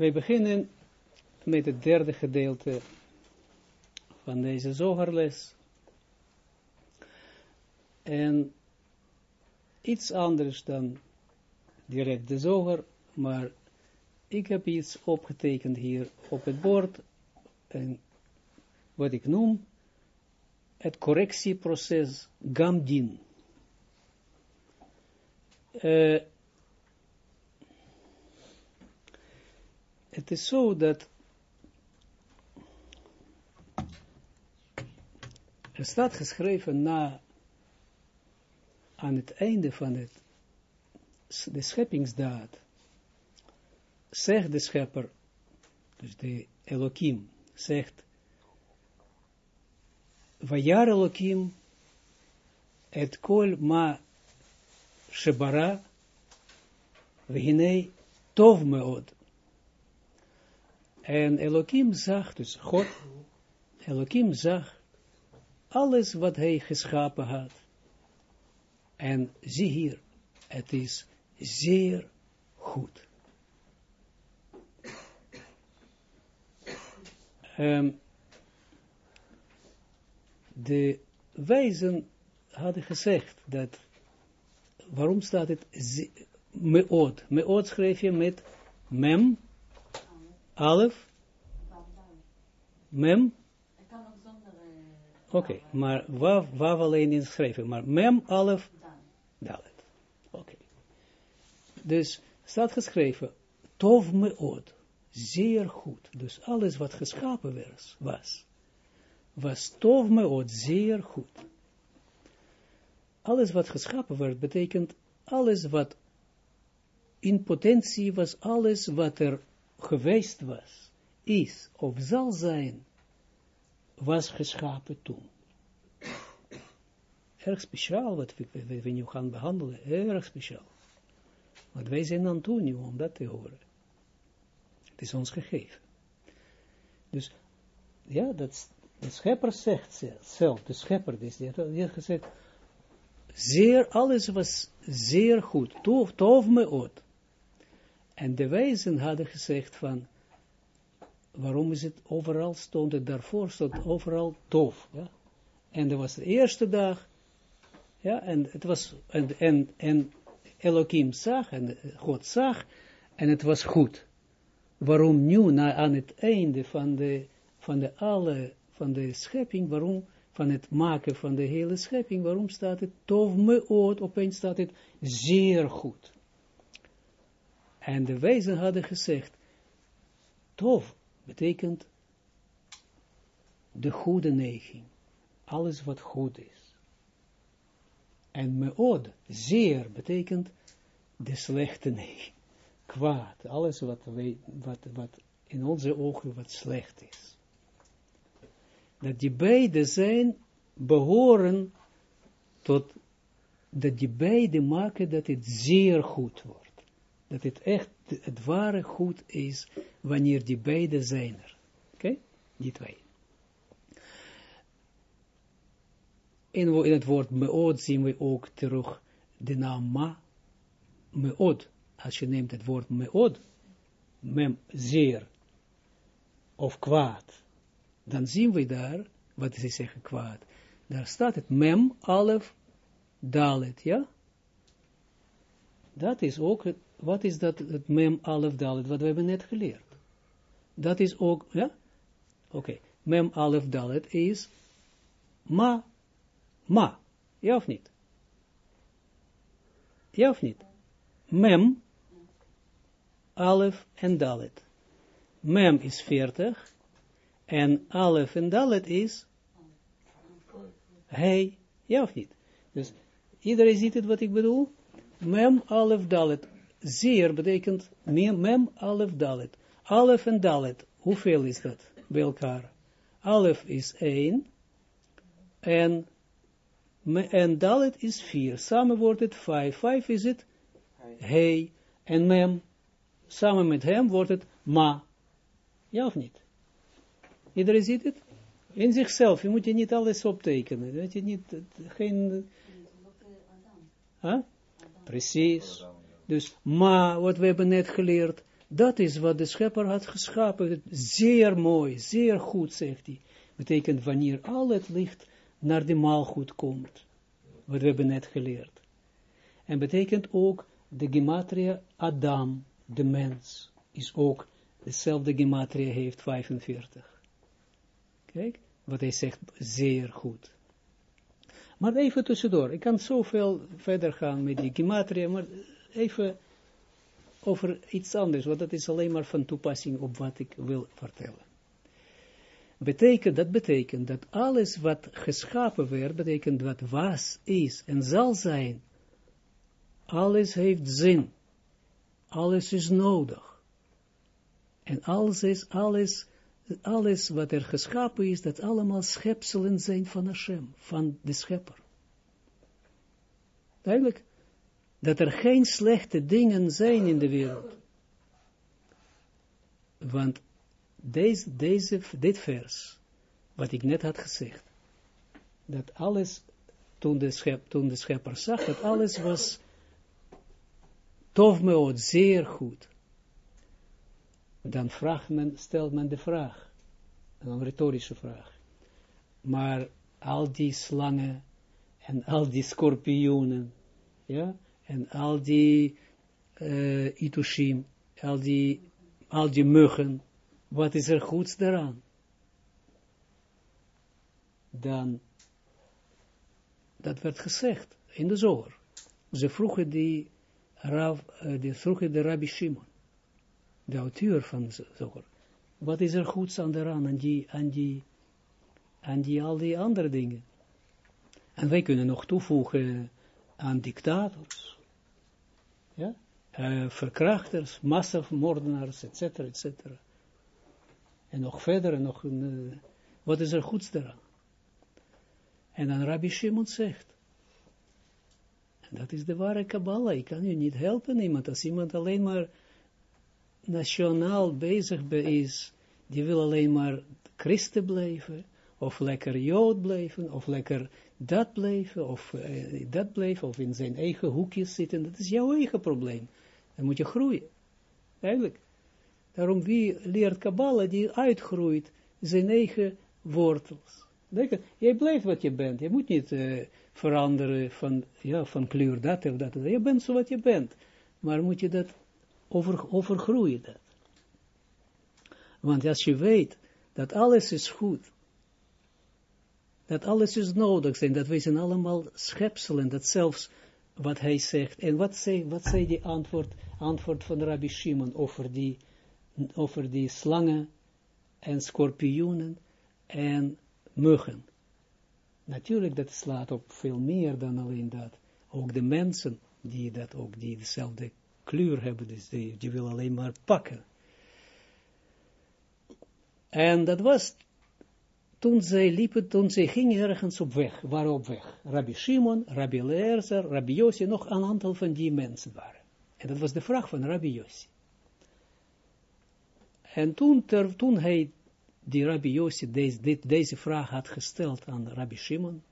wij beginnen met het derde gedeelte van deze zogerles. En iets anders dan direct de zoger, maar ik heb iets opgetekend hier op het bord, en wat ik noem, het correctieproces Gamdin. Uh, het is zo dat er staat geschreven na aan het einde van het, de scheppingsdaad, zegt de schepper, dus de Elohim, zegt, Vajar Elohim et kol ma shebara v'hinei tov meod. En Elohim zag, dus God, Elohim zag alles wat hij geschapen had. En zie hier, het is zeer goed. Um, de wijzen hadden gezegd dat, waarom staat het meod? Meod schreef je met mem, alef, mem. Oké, okay, maar waar alleen in schrijven, maar mem, alef, dalet. Oké. Dus staat geschreven, tov meod, zeer goed. Dus alles wat geschapen was, was was tov meod, zeer goed. Alles wat geschapen werd, betekent alles wat in potentie was, alles wat er geweest was, is of zal zijn, was geschapen toen. Erg speciaal wat we, nu gaan behandelen, erg speciaal. Want wij zijn aan toe nu om dat te horen. Het is ons gegeven. Dus, ja, dat, de schepper zegt zelf, de schepper, die heeft gezegd, zeer, alles was zeer goed, tof, tof me oot. En de wijzen hadden gezegd van, waarom is het overal, stond het daarvoor, stond overal tof, ja. En dat was de eerste dag, ja, en het was, en, en, en Elohim zag, en God zag, en het was goed. Waarom nu, na, aan het einde van de, van de alle van de schepping, waarom, van het maken van de hele schepping, waarom staat het tov me oot, opeens staat het zeer goed. En de wijzen hadden gezegd, tov betekent de goede neiging, alles wat goed is. En meod, zeer, betekent de slechte neiging, kwaad, alles wat, wat, wat in onze ogen wat slecht is dat die beide zijn, behoren tot, dat die beide maken dat het zeer goed wordt. Dat het echt het ware goed is, wanneer die beide zijn er. Oké? Die twee. In, in het woord meod zien we ook terug de naam ma, meod. Als je neemt het woord meod, mem, zeer, of kwaad, dan zien we daar, wat ze zeggen kwaad, daar staat het mem, alef, dalet, ja? Dat is ook, wat is dat, het mem, alef, dalet, wat we hebben net geleerd. Dat is ook, ja? Oké, mem, alef, dalet is ma, ma, ja of niet? Ja of niet? Mem, alef en dalet. Mem is 40 en alef en dalet is hij, ja of niet? Dus iedereen ziet het wat ik bedoel? Mem, alef, dalet. Zeer betekent mem, alef, dalet. Alef en dalet, hoeveel is dat bij elkaar? Alef is 1 en, en dalet is 4. Samen wordt het 5. 5 is het hij en mem. Samen met hem wordt het ma. Ja of niet? Iedereen ziet het? In zichzelf, je moet je niet alles optekenen. Dat je niet, geen... Huh? Precies. Dus ma, wat we hebben net geleerd, Dat is wat de schepper had geschapen. Zeer mooi, zeer goed, zegt hij. Betekent wanneer al het licht naar de maalgoed komt. Wat we hebben net geleerd. En betekent ook de gematria Adam, de mens, is ook dezelfde gematria heeft 45. Kijk, wat hij zegt, zeer goed. Maar even tussendoor, ik kan zoveel verder gaan met die gematria, maar even over iets anders, want dat is alleen maar van toepassing op wat ik wil vertellen. Betekent, dat betekent dat alles wat geschapen werd, betekent wat was, is en zal zijn, alles heeft zin, alles is nodig. En alles is, alles, alles wat er geschapen is, dat allemaal schepselen zijn van Hashem, van de schepper. Duidelijk, dat er geen slechte dingen zijn in de wereld. Want deze, deze, dit vers, wat ik net had gezegd, dat alles, toen de, schep, toen de schepper zag, dat alles was tof me zeer goed. Dan vraagt men, stelt men de vraag, een retorische vraag. Maar al die slangen en al die scorpioenen, ja, en al die uh, itushim, al die, al die muggen, wat is er goeds daaraan? Dan, dat werd gezegd in de zoger. Ze vroegen die, Rav, uh, die vroegen de Rabbi Shimon, de auteur van de zoger. Wat is er goeds aan daaraan, aan die, aan die, aan die, al die andere dingen? En wij kunnen nog toevoegen aan dictators, ja, uh, verkrachters, massamoordenaars, etc., etc. En nog verder, en nog een, uh, wat is er goeds daaraan? En dan Rabbi Shimon zegt, en dat is de ware Kabbalah, ik kan u niet helpen, iemand, als iemand alleen maar nationaal bezig is, die wil alleen maar christen blijven, of lekker jood blijven, of lekker dat blijven, of uh, dat blijven, of in zijn eigen hoekjes zitten, dat is jouw eigen probleem. Dan moet je groeien. Eigenlijk. Daarom wie leert Kabbalah, die uitgroeit zijn eigen wortels. Jij blijft wat je bent. Je moet niet uh, veranderen van, ja, van kleur dat of dat. Je bent zo wat je bent. Maar moet je dat over, overgroeien. Dat. Want als je weet dat alles is goed, dat alles is nodig zijn, dat wij zijn allemaal schepselen, dat zelfs wat hij zegt, en wat zei, wat zei die antwoord, antwoord van Rabbi Shimon over die, over die slangen en scorpioenen en muggen. Natuurlijk, dat slaat op veel meer dan alleen dat. Ook de mensen, die dat ook, die dezelfde kleur hebben, dus die, die willen alleen maar pakken. En dat was toen zij liepen, toen gingen ergens op weg, waren op weg. Rabbi Shimon, Rabbi Leerzer, Rabbi Yossi, nog een aantal van die mensen waren. En dat was de vraag van Rabbi Yossi. En toen hij, die Rabbi Yossi, deze, deze vraag had gesteld aan Rabbi Shimon,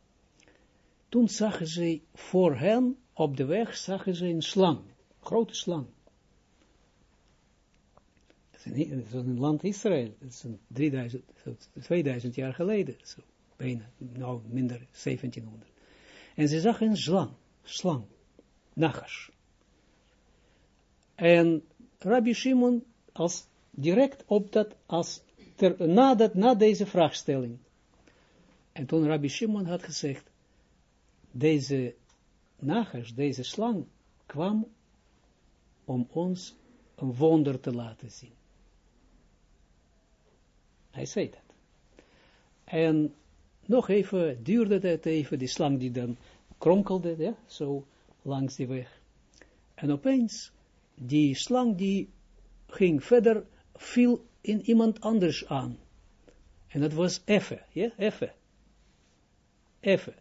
toen zagen ze voor hen, op de weg, zagen ze een slang, grote slang het is een land Israël, het is een 3000, 2000 jaar geleden, zo, bijna, nou minder, 1700. En ze zag een slang, slang, nachash. En Rabbi Shimon, als direct op dat, als ter, na, dat, na deze vraagstelling. En toen Rabbi Shimon had gezegd, deze nachash, deze slang, kwam om ons een wonder te laten zien. Hij zei dat. En nog even, duurde het even, die slang die dan kronkelde, ja, zo langs die weg. En opeens, die slang die ging verder, viel in iemand anders aan. En dat was Effe, ja, Effe. Effe.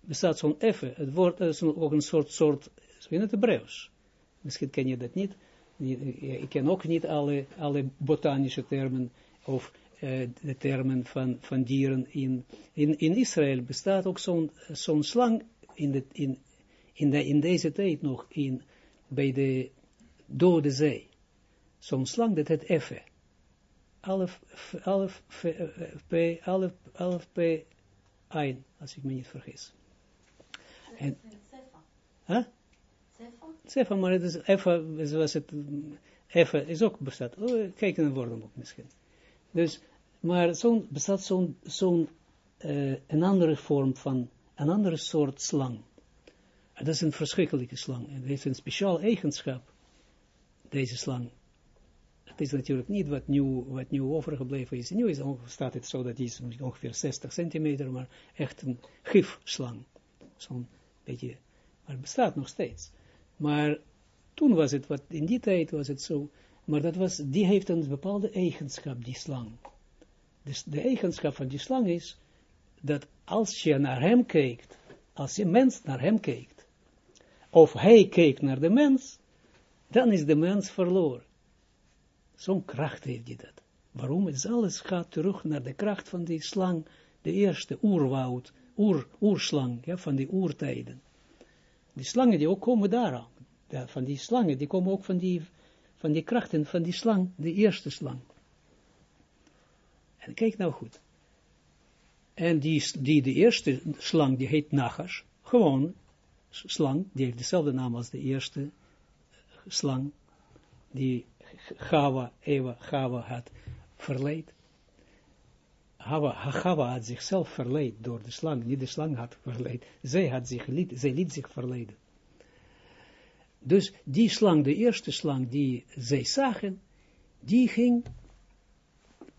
Bestaat zo'n Effe, het woord is ook een soort, soort, in het Hebreeuws. Misschien ken je dat niet. Ik ken ook niet alle, alle botanische termen of uh, de termen van, van dieren in, in, in Israël bestaat ook zo'n zo'n slang in, de, in, in, de, in deze tijd nog in, bij de Dode Zee. zo'n slang, dat het effe. Alf, alf, p, alf, alf, p, ein, als ik me niet vergis. En, huh? Zefa, maar het is even, zoals het, even, is ook bestaat. Oh, kijk naar het woordenboek misschien. Dus, maar zo'n, bestaat zo'n, uh, een andere vorm van, een andere soort slang. Dat is een verschrikkelijke slang. Het heeft een speciaal eigenschap, deze slang. Het is natuurlijk niet wat nieuw, wat nieuw overgebleven is. Nu is, staat het zo dat is ongeveer 60 centimeter, maar echt een gifslang. Zo'n beetje, maar het bestaat nog steeds. Maar toen was het, wat in die tijd was het zo, maar dat was, die heeft een bepaalde eigenschap, die slang. Dus de eigenschap van die slang is, dat als je naar hem kijkt, als je mens naar hem kijkt, of hij kijkt naar de mens, dan is de mens verloren. Zo'n kracht heeft hij dat. Waarom? Het alles gaat terug naar de kracht van die slang, de eerste oerwoud, oer, oerslang, ja, van die oertijden. Die slangen die ook komen daaraan. Ja, van die slangen, die komen ook van die, van die krachten van die slang, de eerste slang. En kijk nou goed. En die, die de eerste slang, die heet Nagas, gewoon slang, die heeft dezelfde naam als de eerste slang, die Gava, Eva, Gava had verleid. Hava had zichzelf verleid door de slang, niet de slang had verleid. Zij, had zich, liet, liet zich verleiden. Dus die slang, de eerste slang die zij zagen, die ging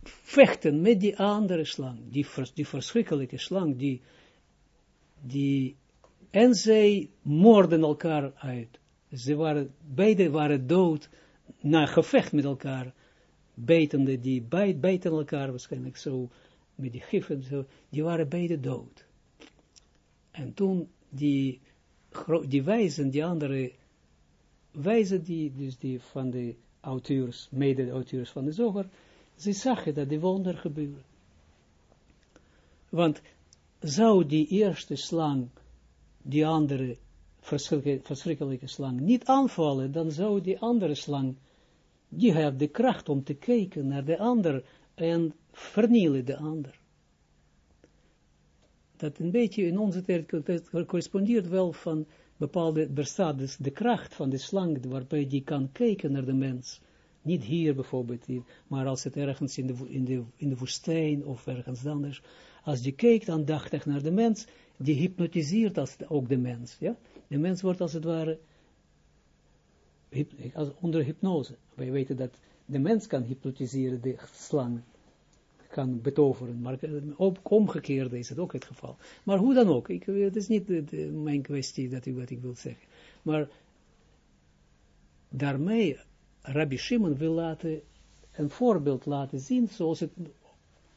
vechten met die andere slang, die, die verschrikkelijke slang, die, die, en zij moorden elkaar uit. Ze waren, beide waren dood na gevecht met elkaar, bijtende, die bijt, elkaar waarschijnlijk zo, met die gif en zo, die waren beide dood. En toen die, die wijzen, die andere wijzen, die, dus die van de auteurs, mede auteurs van de zoger, ze zagen dat die wonder gebeuren. Want zou die eerste slang, die andere verschrikkelijke slang, niet aanvallen, dan zou die andere slang, die heeft de kracht om te kijken naar de ander en vernielen de ander. Dat een beetje in onze tijd correspondeert wel van bepaalde, bestaat dus de kracht van de slang, waarbij die kan kijken naar de mens. Niet hier bijvoorbeeld, maar als het ergens in de, in de, in de woestijn of ergens anders, als die kijkt aandachtig naar de mens, die hypnotiseert als ook de mens. Ja? De mens wordt als het ware als onder hypnose. Wij weten dat de mens kan hypnotiseren, de slang kan betoveren, maar ook omgekeerd is het ook het geval. Maar hoe dan ook, ik, het is niet mijn kwestie dat ik, wat ik wil zeggen. Maar daarmee Rabbi Shimon wil laten, een voorbeeld laten zien, zoals het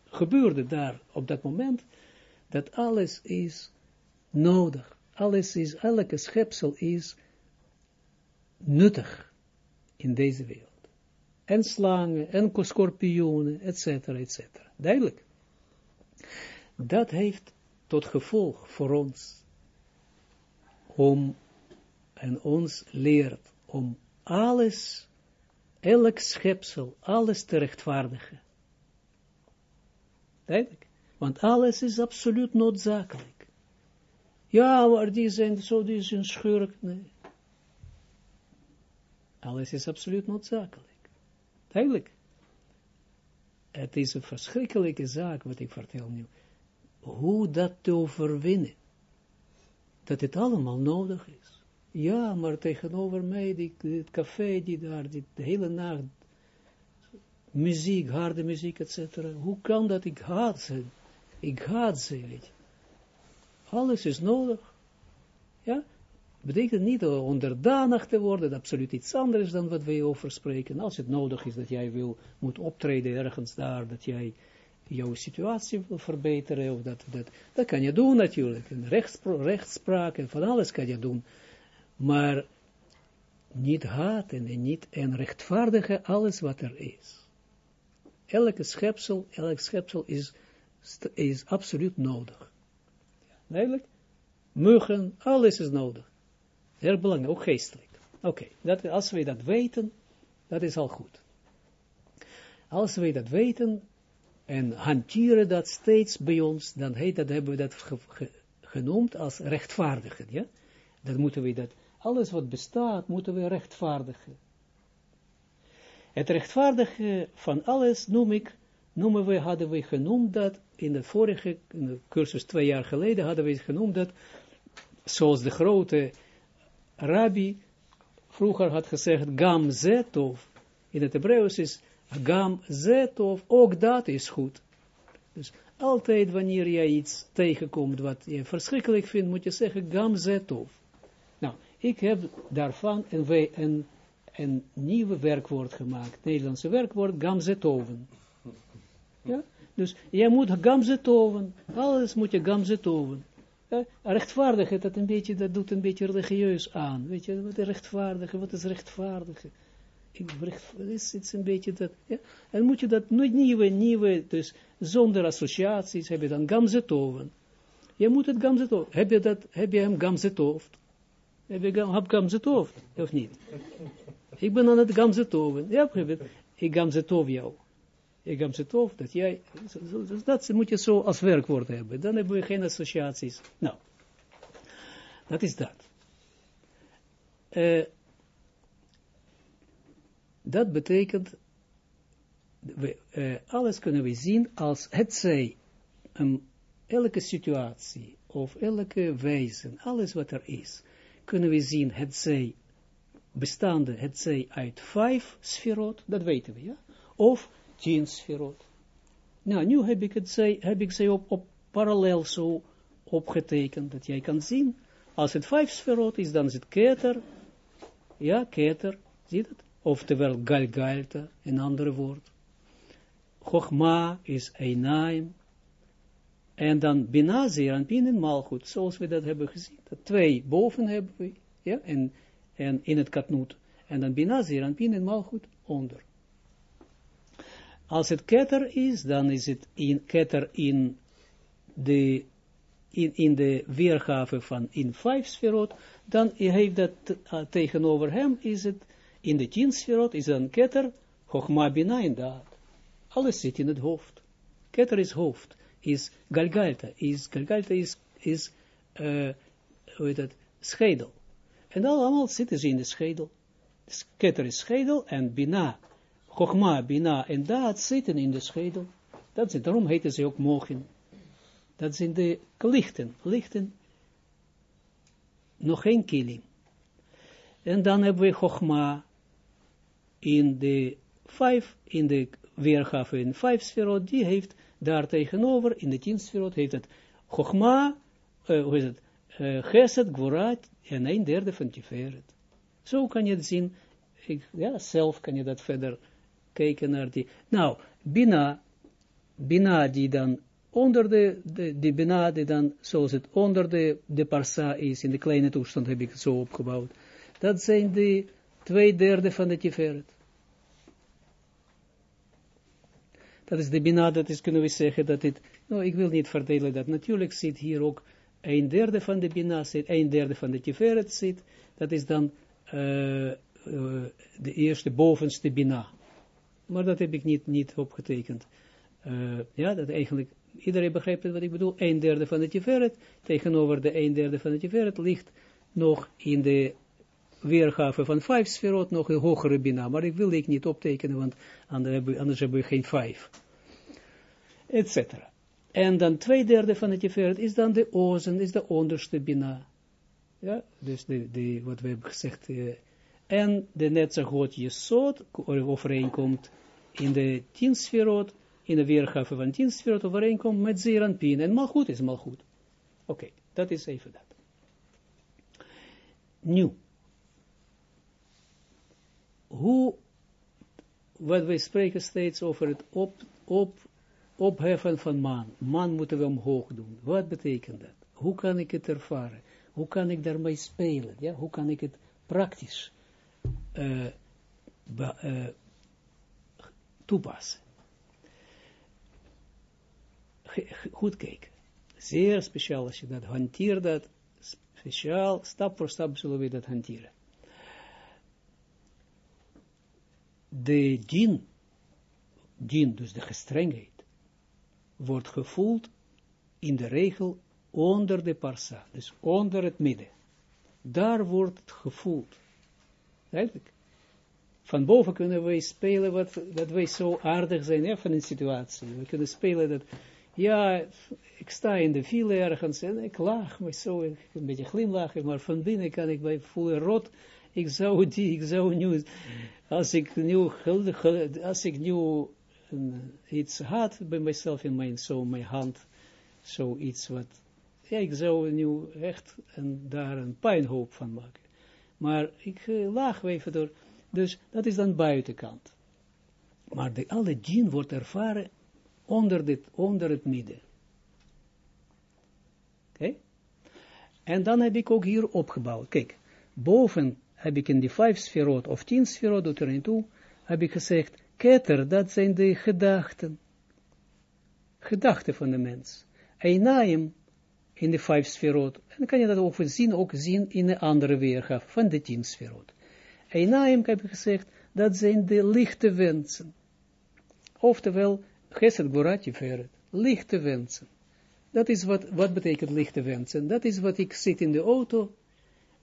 gebeurde daar op dat moment, dat alles is nodig. Alles is, elke schepsel is nuttig in deze wereld. En slangen, en scorpioenen, et cetera, et cetera. Duidelijk. Dat heeft tot gevolg voor ons, om, en ons leert, om alles, elk schepsel, alles te rechtvaardigen. Duidelijk. Want alles is absoluut noodzakelijk. Ja, maar die zijn zo, die zijn schurk. Nee. Alles is absoluut noodzakelijk. Duidelijk. Het is een verschrikkelijke zaak wat ik vertel nu. Hoe dat te overwinnen. Dat het allemaal nodig is. Ja, maar tegenover mij, het café, die daar, die, de hele nacht, muziek, harde muziek, etc. Hoe kan dat? Ik haat ze. Ik haat ze, weet je. Alles is nodig. Ja, betekent niet onderdanig te worden, absoluut iets anders dan wat wij over spreken. Als het nodig is dat jij wil, moet optreden ergens daar, dat jij jouw situatie wil verbeteren, of dat, dat, dat kan je doen natuurlijk, en rechtspraak en van alles kan je doen, maar niet haten en niet en rechtvaardigen alles wat er is. Elke schepsel, elk schepsel is, is absoluut nodig. Duidelijk? Muggen, alles is nodig. Heel belangrijk, ook geestelijk. Oké, okay, als wij dat weten, dat is al goed. Als wij dat weten en hanteren dat steeds bij ons, dan heet dat, hebben we dat genoemd als rechtvaardigen. Ja? Dan moeten we dat, alles wat bestaat, moeten we rechtvaardigen. Het rechtvaardigen van alles noem ik, noemen we, hadden we genoemd dat, in de vorige in de cursus twee jaar geleden hadden we genoemd dat, zoals de grote rabbi vroeger had gezegd, gam zetov, in het Hebreeuws is gam zetov, ook dat is goed. Dus altijd wanneer jij iets tegenkomt wat je verschrikkelijk vindt, moet je zeggen gam zetov. Nou, ik heb daarvan een, een, nieuwe werkwoord gemaakt, Nederlandse werkwoord gam zetoven. Ja? Dus jij moet gam zetoven, alles moet je gam Ja, rechtvaardigen, dat, een beetje, dat doet een beetje religieus aan. Weet je, wat is rechtvaardigen, wat is rechtvaardigen? Is een beetje dat, ja. En moet je dat, nooit nieuwe, nieuwe, dus zonder associaties, heb je dan gamzetoven. Je moet het gamzetoven. Heb je dat, heb je hem gamzetoofd? Heb je gam, gamzetoofd, of niet? Ik ben aan het gamzetoven. Ja, ik gamzetov jou. Ik gamzetov, dat jij, dat moet je zo als werkwoord hebben. Dan hebben we geen associaties. Nou, dat is dat. Uh, dat betekent, we, uh, alles kunnen we zien als het zij, um, elke situatie, of elke wijze, alles wat er is, kunnen we zien, het zij, bestaande, het zij uit vijf sferot, dat weten we, ja, of tien sferot. Nou, nu heb ik, het zij, heb ik ze op, op parallel zo opgetekend, dat jij kan zien, als het vijf sferot is, dan is het keter, ja, keter, zie dat? oftewel Galgalta, een andere woord. Chogma is Einaim, en dan Bina, Zeranpin en Malchut, zoals we dat hebben gezien. Dat twee boven hebben we, ja, en, en in het katnoot. En dan Bina, Zeranpin en Malchut onder. Als het ketter is, dan is het in ketter in de, in, de weergave van in vijf sferot, dan heeft dat uh, tegenover hem is het in de tien sferot is een ketter, Chochma Bina in daad. Alles zit in het hoofd. Ketter is hoofd, is Galgalta, is Galgalta is, is uh, hoe heet het, schedel. En allemaal zitten ze in de schedel. Dus ketter is schedel en Bina, Chochma, Bina en daad zitten in de schedel. Dat is, daarom heten ze ook mogen. Dat zijn de lichten, lichten, nog geen kilim. En dan hebben we Chochma, in de vijf, in de weergave in vijf sferot, die heeft daar tegenover, in de tien sferot, heeft het Chogma, uh, hoe is het, uh, Geset, Gvorat, en een derde van Tiferet. Zo kan je het zien, ik, ja, zelf kan je dat verder kijken naar die, nou, Bina, Bina die dan onder de, de, de Bina, die dan, zoals het onder de, de Parsa is, in de kleine toestand heb ik het zo opgebouwd, dat zijn de twee derde van de Tiferet. Dat is de Bina, dat is, kunnen we zeggen, dat het, nou, ik wil niet verdelen dat, natuurlijk zit hier ook een derde van de Bina, zit, een derde van de Tiferet zit, dat is dan uh, uh, de eerste bovenste Bina. Maar dat heb ik niet, niet opgetekend. Uh, ja, dat eigenlijk, iedereen begrijpt wat ik bedoel, een derde van de Tiferet, tegenover de een derde van de Tiferet ligt nog in de weergave van vijf sferot nog een hogere bina, maar ik wil ik niet optekenen, want anders hebben we geen vijf. Etcetera. En dan twee derde van het jeferet is dan de ozen, is de onderste bina. Ja, dus de, wat we hebben gezegd. Uh, en de netzagot jesot overeenkomt in de tien sferot, in de weergave van tien sferot overeenkomt met zeeranpien. En malgoed is malgoed. Oké, okay, dat is even dat. Nu hoe, wat wij spreken steeds over het op, op, opheffen van man. Man moeten we omhoog doen. Wat betekent dat? Hoe kan ik het ervaren? Hoe kan ik daarmee spelen? Ja? Hoe kan ik het praktisch uh, uh, toepassen? Goed kijken. Zeer speciaal als je dat hanteert, dat speciaal, stap voor stap zullen we dat hanteren. de dien, dien, dus de gestrengheid, wordt gevoeld in de regel onder de parsa, dus onder het midden. Daar wordt het gevoeld. Eigenlijk. Van boven kunnen wij spelen wat, dat wij zo aardig zijn, ja, van een situatie. We kunnen spelen dat, ja, ik sta in de file ergens en ik lach, maar zo, een beetje glimlachen, maar van binnen kan ik bij voelen rot. Ik zou die, ik zou nu, als ik nu, als ik nu iets had bij mezelf in mijn, zo, mijn hand, zoiets wat, ja, ik zou nu echt en daar een pijnhoop van maken. Maar ik uh, laag even door, dus dat is dan buitenkant. Maar de, alle djinn wordt ervaren onder, dit, onder het midden. Oké? En dan heb ik ook hier opgebouwd. Kijk, boven heb ik in die vijf sferot of tien sferot, doet erin toe, heb ik gezegd, ketter, dat zijn de gedachten. Gedachten van de mens. Einaim, in de vijf sferot. En dan kan je dat ook zien, ook zien in een andere weergave van de tien sferot. Einaim, heb ik gezegd, dat zijn de lichte wensen. Oftewel, Geset Gorati Veret, lichte wensen. Dat is wat, wat betekent lichte wensen. Dat is wat ik zit in de auto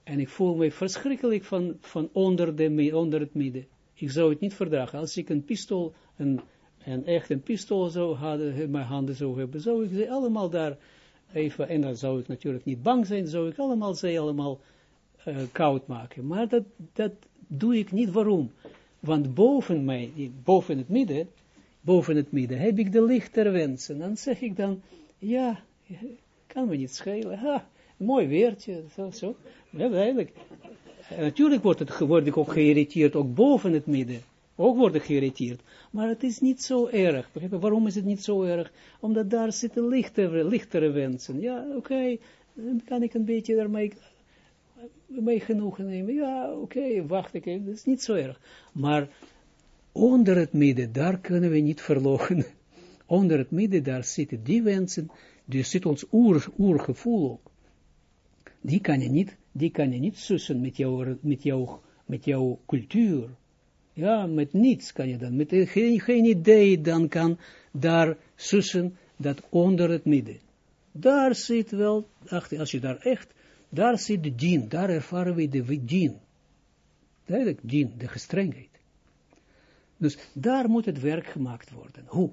en ik voel me verschrikkelijk van, van onder, de, onder het midden. Ik zou het niet verdragen. Als ik een pistool, een, een echt een pistool zou hadden, mijn handen zou hebben, zou ik ze allemaal daar even, en dan zou ik natuurlijk niet bang zijn, zou ik allemaal ze allemaal uh, koud maken. Maar dat, dat doe ik niet. Waarom? Want boven mij, boven het midden, boven het midden, heb ik de lichter wensen. Dan zeg ik dan, ja, kan me niet schelen. Ha, mooi weertje, zo, zo. Ja, eigenlijk. natuurlijk wordt het, word ik ook geïrriteerd, ook boven het midden. Ook word ik geïrriteerd. Maar het is niet zo erg. Waarom is het niet zo erg? Omdat daar zitten lichtere, lichtere wensen. Ja, oké, dan kan ik een beetje daarmee mee genoegen nemen. Ja, oké, wacht ik even. Dat is niet zo erg. Maar onder het midden, daar kunnen we niet verlogen. Onder het midden, daar zitten die wensen, dus zit ons oer, oergevoel ook. Die kan je niet, die kan je niet sussen met jouw, met jouw, met jouw cultuur. Ja, met niets kan je dan, met geen, geen idee dan kan daar sussen dat onder het midden. Daar zit wel, als je daar echt, daar zit de dien, daar ervaren we de dien. Duidelijk, dien, de gestrengheid. Dus daar moet het werk gemaakt worden. Hoe?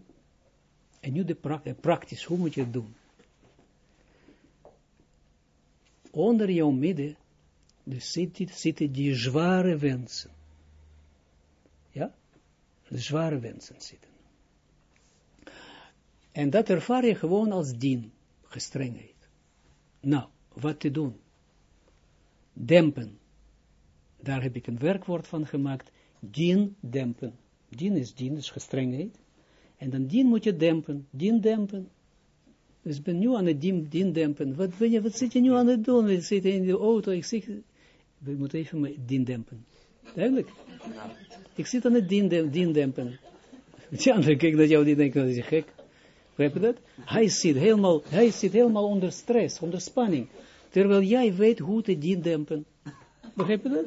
En nu de pra praktisch, hoe moet je het doen? Onder jouw midden dus zitten, zitten die zware wensen. De zware wensen zitten. En dat ervaar je gewoon als dien, gestrengheid. Nou, wat te doen? Dempen. Daar heb ik een werkwoord van gemaakt. Dien dempen. Dien is dien, is gestrengheid. En dan dien moet je dempen, dien dempen. Dus ik ben nu aan het dien, dien dempen. Wat, ben je, wat zit je nu aan het doen? We zitten in de auto, ik zeg, we moeten even dien dempen. Duidelijk? Ik zit aan het dien, dien dempen. Die andere kijkt dat jou die denkt, dat is gek. Begrijp je dat? Hij zit helemaal, hij zit helemaal onder stress, onder spanning. Terwijl jij weet hoe te dien dempen. Begrijp je dat?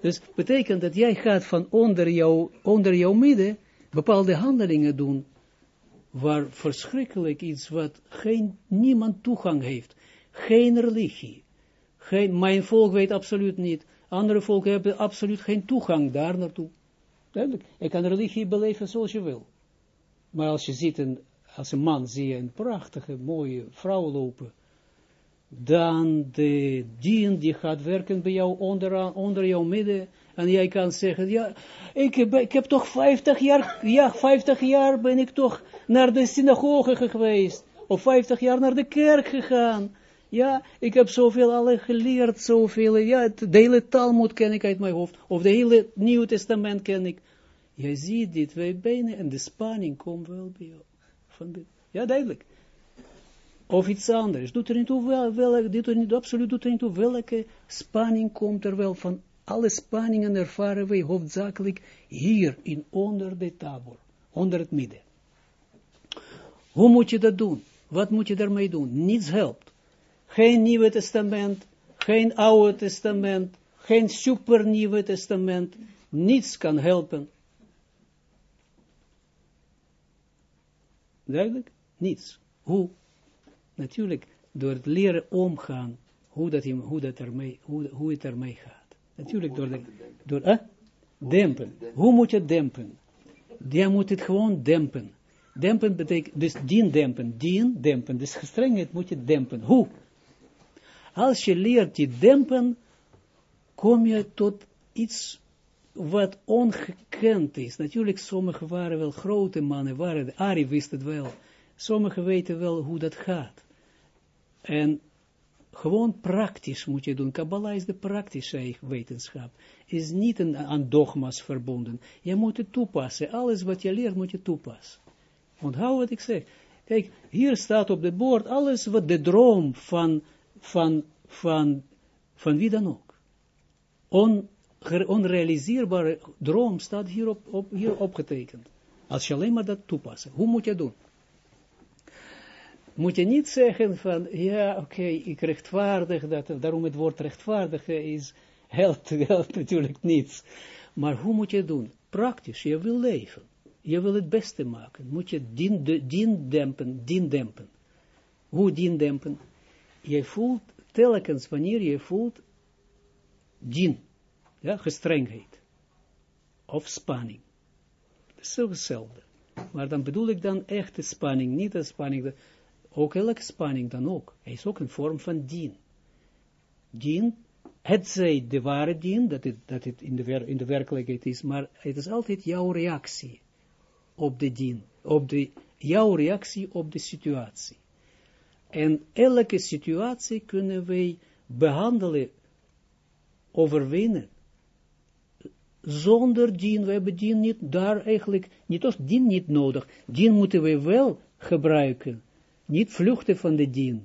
Dus betekent dat jij gaat van onder, jou, onder jouw midden bepaalde handelingen doen, waar verschrikkelijk iets wat geen, niemand toegang heeft. Geen religie. Geen, mijn volk weet absoluut niet. Andere volken hebben absoluut geen toegang daar naartoe. Duidelijk. Je kan religie beleven zoals je wil. Maar als je ziet, een, als een man zie je een prachtige, mooie vrouw lopen, dan de dien die gaat werken bij jou onder, jouw midden, en jij kan zeggen, ja, ik heb, ik heb toch 50 jaar, ja, 50 jaar ben ik toch naar de synagoge geweest, of 50 jaar naar de kerk gegaan. Ja, ik heb zoveel alle geleerd, zoveel, ja, de hele Talmud ken ik uit mijn hoofd, of de hele Nieuwe Testament ken ik. Jij ziet dit, wij bijna, en de spanning komt wel bij jou. Van ja, duidelijk of iets anders. Doet er niet toe wel, welke, er niet, absoluut doet niet toe welke spanning komt er wel van. Alle spanningen ervaren wij hoofdzakelijk hier in onder de tabor, onder het midden. Hoe moet je dat doen? Wat moet je daarmee doen? Niets helpt. Geen Nieuwe Testament, geen Oude Testament, geen super Nieuwe Testament. Niets kan helpen. Duidelijk? Niets. Hoe? Natuurlijk, door het leren omgaan, hoe, dat, hoe, dat ermee, hoe, hoe het ermee gaat. Natuurlijk door de, door, eh? dempen. Hoe moet je dempen? Je moet het gewoon dempen. Dempen betekent, dus dien dempen, dien dempen, dus gestrengheid moet je dempen. Hoe? Als je leert je dempen, kom je tot iets wat ongekend is. Natuurlijk, sommigen waren wel grote mannen, waren, Ari wist het wel. Sommigen weten wel hoe dat gaat. En gewoon praktisch moet je doen. Kabbalah is de praktische wetenschap. Is niet een, aan dogma's verbonden. Je moet het toepassen. Alles wat je leert moet je toepassen. Onthoud wat ik zeg. Kijk, hier staat op het bord alles wat de droom van, van, van, van wie dan ook. On, onrealiseerbare droom staat hier, op, op, hier opgetekend. Als je alleen maar dat toepassen. Hoe moet je doen? Moet je niet zeggen van, ja, oké, ik rechtvaardig, dat, daarom het woord rechtvaardig is, helpt, helpt natuurlijk niets. Maar hoe moet je doen? Praktisch, je wil leven. Je wil het beste maken. Moet je dien, de, dempen, dien dempen. Hoe dien dempen? Je voelt telkens wanneer je voelt dien, ja, gestrengheid. Of spanning. Dat is hetzelfde. Maar dan bedoel ik dan echte spanning, niet de spanning, ook elke spanning dan ook. Hij is ook een vorm van dien. Dien, het zij de ware dien, dat het, dat het in, de in de werkelijkheid is, maar het is altijd jouw reactie op de dien, op de, jouw reactie op de situatie. En elke situatie kunnen wij behandelen, overwinnen, zonder dien, we hebben dien niet, daar eigenlijk, niet als dien niet nodig, dien moeten we wel gebruiken, niet vluchten van de dien,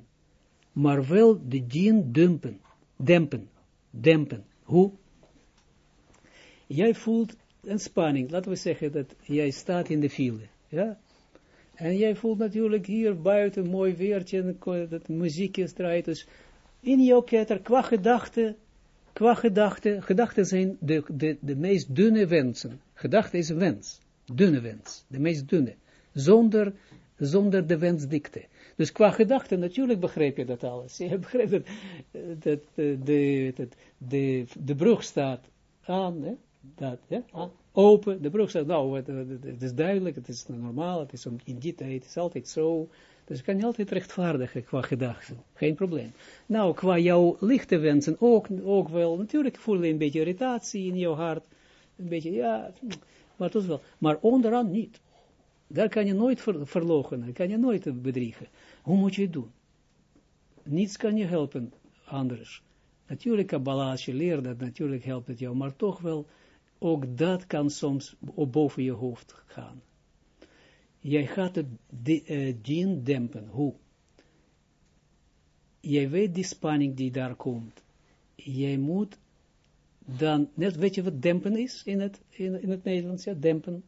maar wel de dien dumpen, dempen, dempen. Hoe? Jij voelt een spanning, laten we zeggen dat jij staat in de file, ja, en jij voelt natuurlijk hier buiten mooi weertje, dat muziekje draait, dus in jouw ketter, qua gedachten, qua gedachten, gedachten zijn de, de, de meest dunne wensen. Gedachte is een wens, dunne wens, de meest dunne, zonder, zonder de wensdikte. Dus qua gedachten, natuurlijk begrijp je dat alles. Je begrijpt dat, dat, de, dat de, de brug staat aan, hè? dat, ja, open, de brug staat, nou, het, is duidelijk, het is normaal, het is in die tijd, het is altijd zo, dus je kan je altijd rechtvaardigen qua gedachten, geen probleem. Nou, qua jouw lichte wensen ook, ook wel, natuurlijk voel je een beetje irritatie in jouw hart, een beetje, ja, maar dat wel, maar onderaan niet. Daar kan je nooit ver, kan je nooit bedriegen. Hoe moet je het doen? Niets kan je helpen, anders. Natuurlijk, Kabbalah, als je leert dat, natuurlijk helpt het jou, maar toch wel, ook dat kan soms op boven je hoofd gaan. Jij gaat het uh, dien dempen. Hoe? Jij weet die spanning die daar komt. Jij moet dan, net weet je wat dempen is in het, in, in het Nederlands, ja, dempen.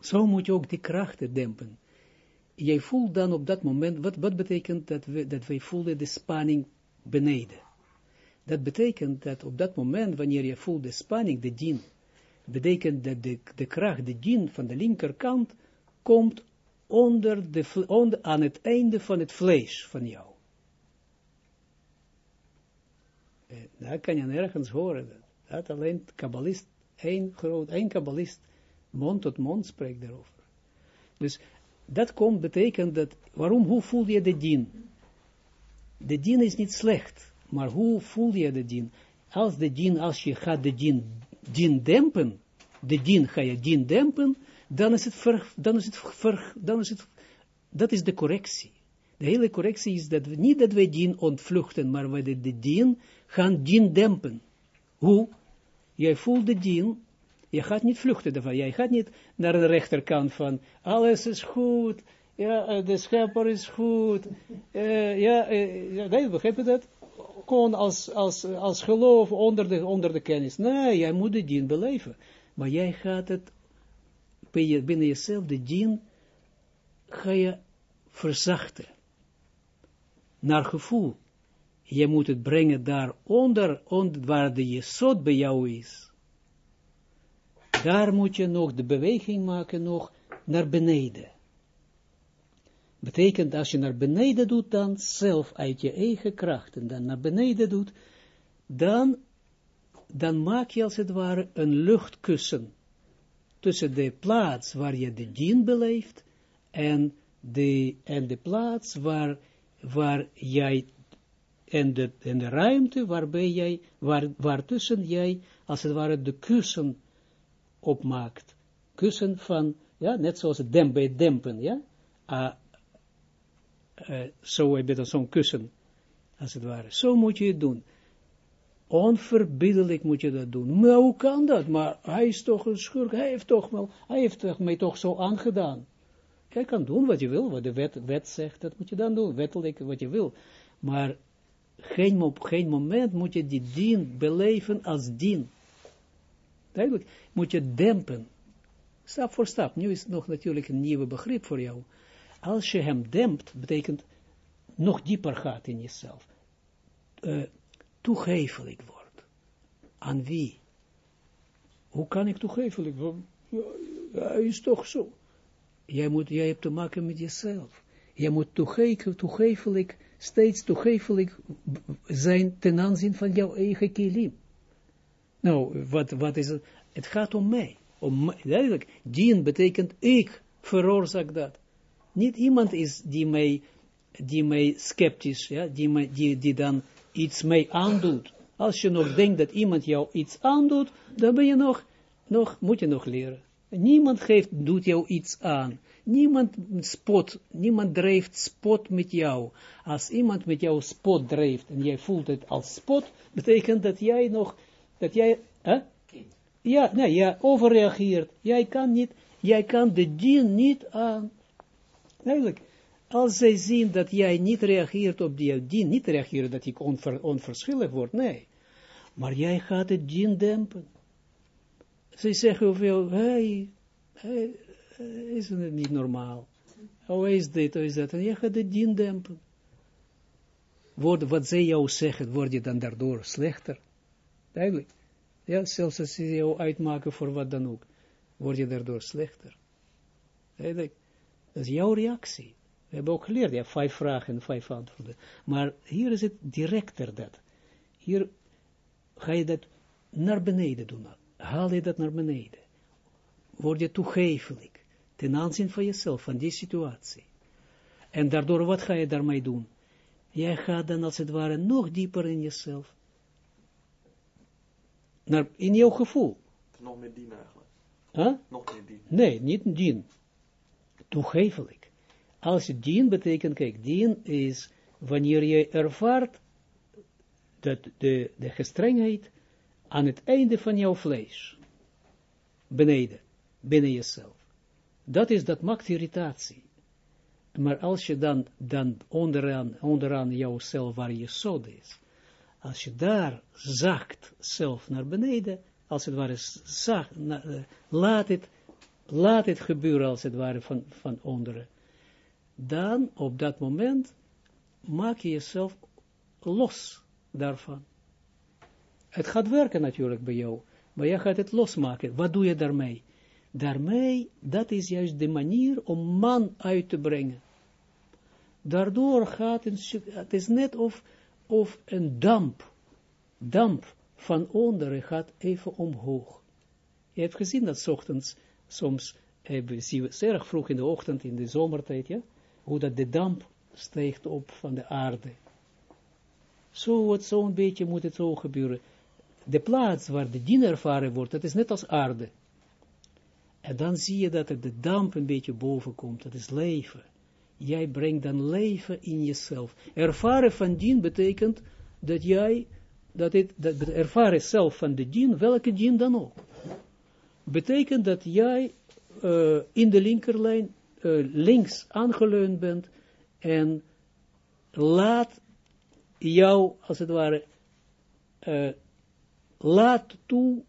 Zo moet je ook die krachten dempen. Jij voelt dan op dat moment, wat, wat betekent dat, we, dat wij voelen de spanning beneden? Dat betekent dat op dat moment, wanneer je voelt de spanning, de dien, betekent dat de, de kracht, de dien van de linkerkant, komt onder de, aan het einde van het vlees van jou. En eh, daar kan je nergens horen. Dat, dat alleen kabbalist, één groot, één kabbalist, mond tot mond spreekt daarover. Dus dat komt, betekent dat, waarom, hoe voel je de dien? De dien is niet slecht, maar hoe voel je de dien? Als de dien, als je gaat de dien, dien dempen, de dien ga je dien dempen, dan is het ver, dan is het ver, dan is het, dat is de correctie. De hele correctie is dat niet dat wij dien ontvluchten, maar we de, de dien gaan dien dempen. Hoe? Jij voelt de dien, je gaat niet vluchten daarvan. Jij gaat niet naar de rechterkant van, alles is goed, ja, eh, de schepper is goed, uh, ja, uh, ja, begrijp je dat? Gewoon als, als, als geloof onder de, onder de kennis. Nee, jij moet de dien beleven. Maar jij gaat het binnen jezelf, de dien, ga je verzachten. Naar gevoel. Je moet het brengen daar onder, onder waar de jesot bij jou is daar moet je nog de beweging maken nog naar beneden. Betekent als je naar beneden doet, dan zelf uit je eigen kracht, en dan naar beneden doet, dan, dan maak je als het ware een luchtkussen tussen de plaats waar je de dien beleeft, en de, en de plaats waar, waar jij, en de, en de ruimte waarbij jij, waar, waartussen jij, als het ware, de kussen opmaakt. Kussen van, ja, net zoals het bij dempen, ja. Uh, uh, zo dan zo'n kussen, als het ware. Zo moet je het doen. Onverbiddelijk moet je dat doen. Maar hoe kan dat? Maar hij is toch een schurk, hij heeft toch wel, hij heeft mij toch zo aangedaan. Jij kan doen wat je wil, wat de wet, wet zegt, dat moet je dan doen, wettelijk wat je wil. Maar geen, op geen moment moet je die dien beleven als dien. Duidelijk, moet je dempen. Stap voor stap. Nu is het nog natuurlijk een nieuwe begrip voor jou. Als je hem dempt, betekent nog dieper gaat in jezelf. Uh, toegevelijk wordt. Aan wie? Hoe kan ik toegevelijk worden? Hij is toch zo. Jij, moet, jij hebt te maken met jezelf. Jij moet toegevelijk, steeds toegevelijk zijn ten aanzien van jouw eigen kilim. Nou, wat, wat is het? Het gaat om mij. Om duidelijk, dien betekent ik veroorzaak dat. Niet iemand is die mij, die mij sceptisch, ja, die, mij, die, die dan iets mij aandoet. Als je nog denkt dat iemand jou iets aandoet, dan ben je nog, nog moet je nog leren. Niemand geeft, doet jou iets aan. Niemand spot, niemand drijft spot met jou. Als iemand met jou spot drijft en jij voelt het als spot, betekent dat jij nog, dat jij, hè? Ja, nee, ja, overreageert. Jij kan niet, jij kan de dien niet aan. Eigenlijk, als zij zien dat jij niet reageert op die dien, niet reageert dat ik onver, onverschillig word, nee. Maar jij gaat het dien dempen. Zij zeggen of jou, hey, hey, is het niet normaal? Hoe is dit, hoe is dat? En jij gaat het dien dempen. Wat zij jou zeggen, word je dan daardoor slechter. Duidelijk. Zelfs als ze jou uitmaken voor wat dan ook, word je daardoor slechter. Duidelijk. Dat is jouw reactie. We hebben ook geleerd, ja, vijf vragen en vijf antwoorden. Maar hier is het directer dat. Hier ga je dat naar beneden doen. Haal je dat naar beneden. Word je toegevelijk ten aanzien van jezelf, van die situatie. En daardoor, wat ga je daarmee doen? Jij gaat dan als het ware nog dieper in jezelf. Naar, in jouw gevoel. Nog meer dien eigenlijk. Huh? Nog meer dien. Nee, niet dien. Toegevelijk. Als je dien betekent, kijk, dien is wanneer je ervaart dat de, de gestrengheid aan het einde van jouw vlees, beneden, binnen jezelf. Dat is, dat maakt irritatie. Maar als je dan, dan onderaan, onderaan jouzelf, waar je zod is, als je daar zacht zelf naar beneden, als het ware zacht, na, laat, het, laat het gebeuren als het ware van, van onderen, dan op dat moment maak je jezelf los daarvan. Het gaat werken natuurlijk bij jou, maar jij gaat het losmaken. Wat doe je daarmee? Daarmee, dat is juist de manier om man uit te brengen. Daardoor gaat het, het is net of, of een damp, damp van onderen gaat even omhoog. Je hebt gezien dat ochtends, soms hebben ze erg vroeg in de ochtend, in de zomertijd, ja, hoe dat de damp steekt op van de aarde. Zo wat zo'n beetje moet het zo gebeuren. De plaats waar de dien ervaren wordt, dat is net als aarde. En dan zie je dat er de damp een beetje boven komt, dat is leven. Jij brengt dan leven in jezelf. Ervaren van dien betekent dat jij, dat het, dat ervaren zelf van de dien, welke dien dan ook. Betekent dat jij uh, in de linkerlijn uh, links aangeleund bent en laat jou, als het ware, uh, laat toe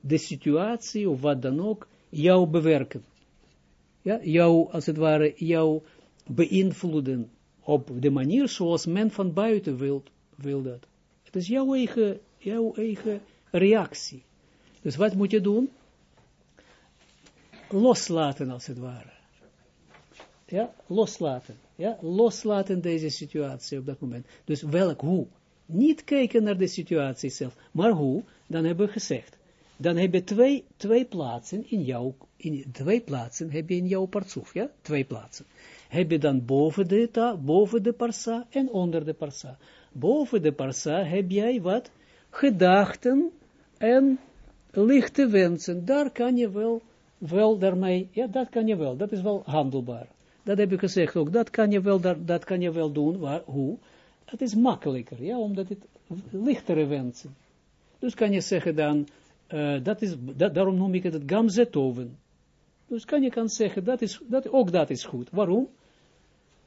de situatie of wat dan ook, jou bewerken. Ja, jou, als het ware, jou beïnvloeden op de manier zoals men van buiten wil, wil dat. Het is jouw eigen, jouw eigen reactie. Dus wat moet je doen? Loslaten, als het ware ja, loslaten. Ja, loslaten deze situatie op dat moment. Dus welk, hoe? Niet kijken naar de situatie zelf, maar hoe? Dan hebben we gezegd. Dan heb je twee, twee plaatsen in jouw, in twee plaatsen heb je in jouw partsoef, ja? Twee plaatsen. Heb je dan boven de, ta, boven de parsa en onder de parsa. Boven de parsa heb jij wat? Gedachten en lichte wensen. Daar kan je wel, wel daarmee, ja, dat kan je wel, dat is wel handelbaar. Dat heb ik gezegd ook, dat kan je wel, dat, kan je wel doen, waar, hoe? Het is makkelijker, ja, omdat het lichtere wensen. Dus kan je zeggen dan, uh, dat is, daarom noem ik het het gamzetoven. Dus kan je kan zeggen, dat is, dat, ook dat is goed. Waarom?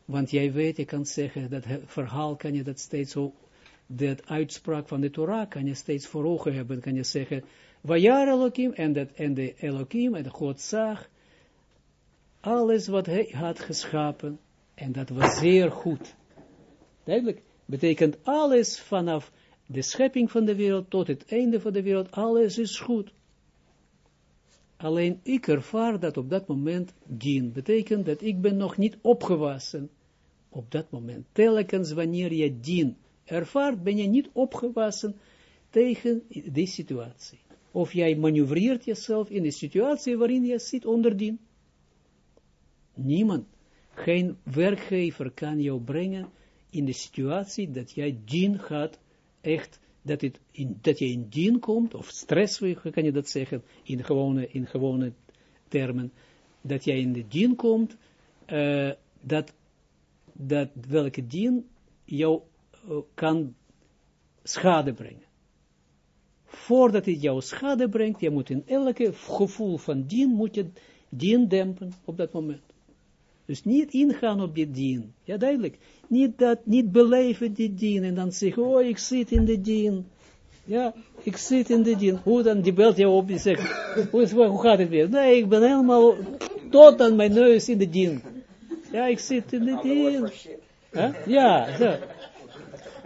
Want jij weet, je kan zeggen, dat verhaal kan je dat steeds dat uitspraak van de Torah kan je steeds voor ogen hebben. Kan je zeggen, Vajar Elohim, en, en de Elohim, en God zag, alles wat hij had geschapen, en dat was zeer goed. Duidelijk, betekent alles vanaf de schepping van de wereld tot het einde van de wereld, alles is goed. Alleen ik ervaar dat op dat moment dien. Betekent dat ik ben nog niet opgewassen op dat moment. Telkens wanneer je dien ervaart, ben je niet opgewassen tegen die situatie. Of jij manoeuvreert jezelf in de situatie waarin je zit onder dien. Niemand, geen werkgever kan jou brengen in de situatie dat jij dien gaat, echt, dat, het in, dat je in dien komt, of stress, kan je dat zeggen, in gewone, in gewone termen, dat jij in de dien komt, uh, dat, dat welke dien jou uh, kan schade brengen. Voordat het jou schade brengt, je moet in elke gevoel van dien, moet je dien dempen op dat moment. Dus niet ingaan op die dien. Ja, duidelijk. Niet dat, niet beleven die dien en dan zeggen, oh, ik zit in de dien. Ja, ik zit in de dien. Hoe dan, die belt jou op en zegt, hoe, is, hoe gaat het weer? Nee, ik ben helemaal tot aan mijn neus in de dien. Ja, ik zit in de dien. Huh? Ja, zo.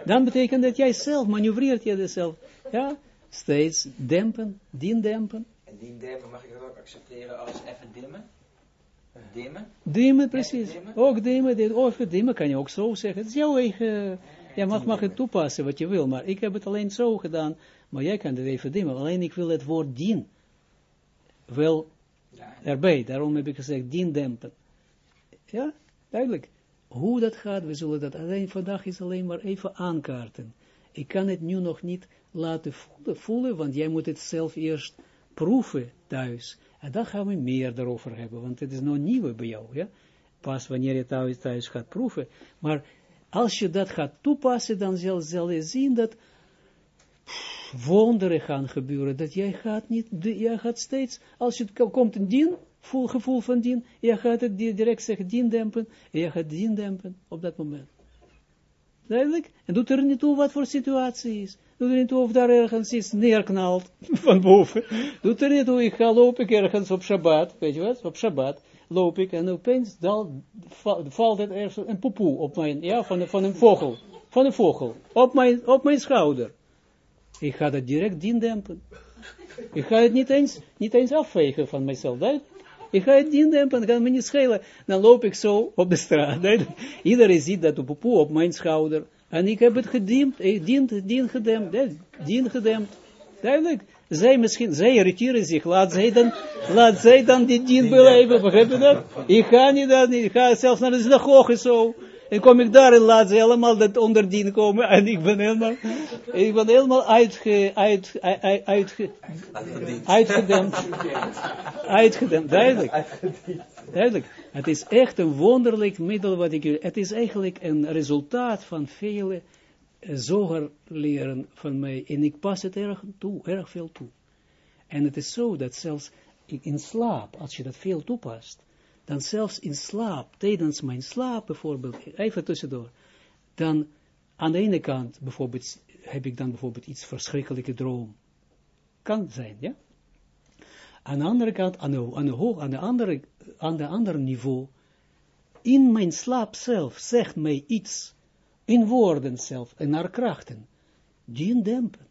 Dan betekent dat jij zelf manoeuvreert jezelf. Ja, steeds dempen, dien dempen. En dien dempen mag ik dat ook accepteren als even dimmen? Dimmen? Dimmen, precies. Ook dimmen, of dimmen kan je ook zo zeggen. Het is jouw eigen, ja, mag, mag het toepassen wat je wil, maar ik heb het alleen zo gedaan, maar jij kan het even dimmen. Alleen ik wil het woord dien wel erbij, daarom heb ik gezegd dien dempen. Ja, duidelijk. Hoe dat gaat, we zullen dat alleen vandaag is alleen maar even aankaarten. Ik kan het nu nog niet laten voelen, voelen want jij moet het zelf eerst proeven thuis. En dan gaan we meer daarover hebben, want het is nog nieuw bij jou, ja. Pas wanneer je thuis, thuis gaat proeven. Maar als je dat gaat toepassen, dan zal, zal je zien dat wonderen gaan gebeuren. Dat jij gaat niet, jij gaat steeds, als je komt een dien, voel gevoel van dien, je gaat het direct zeggen dien dempen, en je gaat dien dempen op dat moment. Duidelijk? En doet er niet toe wat voor situatie is. Doet er niet toe of daar ergens iets neerknalt van boven. Doet er niet toe, ik ga loop ik ergens op Shabbat, weet je wat, op Shabbat loop ik en opeens dal, valt het ergens een poepoe op mijn, ja, van, van een vogel, van een vogel, op mijn, op mijn schouder. Ik ga dat direct dien. Ik ga het niet eens, niet eens afvegen van mezelf, duidelijk. Ik ga het dien dempen, kan me niet schelen. Dan loop ik zo op de straat. Iedereen ziet dat op op mijn schouder. En ik heb het gediend, ik dien, gedempt, dien gedempt. Duidelijk. Zij misschien, zij irriteren zich, laat zij dan, laat zij dan die dien beleven, begrijp je dat? Ik ga niet dat, ik ga zelfs naar de synagoge zo. En kom ik daar en laat ze helemaal dat onderdien komen. En ik ben helemaal, ik ben helemaal uitge, uit, uit, uit, uitgedempt. Uitgedempt, duidelijk. Duidelijk. Het is echt een wonderlijk middel wat ik het is eigenlijk een resultaat van vele eh, zoger leren van mij. En ik pas het erg toe, erg veel toe. En het is zo dat zelfs in slaap, als je dat veel toepast, dan zelfs in slaap, tijdens mijn slaap bijvoorbeeld, even tussendoor, dan aan de ene kant bijvoorbeeld, heb ik dan bijvoorbeeld iets verschrikkelijke droom. Kan zijn, ja? Aan de andere kant, aan de, aan de, aan de, andere, aan de andere niveau, in mijn slaap zelf zegt mij iets, in woorden zelf, en naar krachten, die dempen.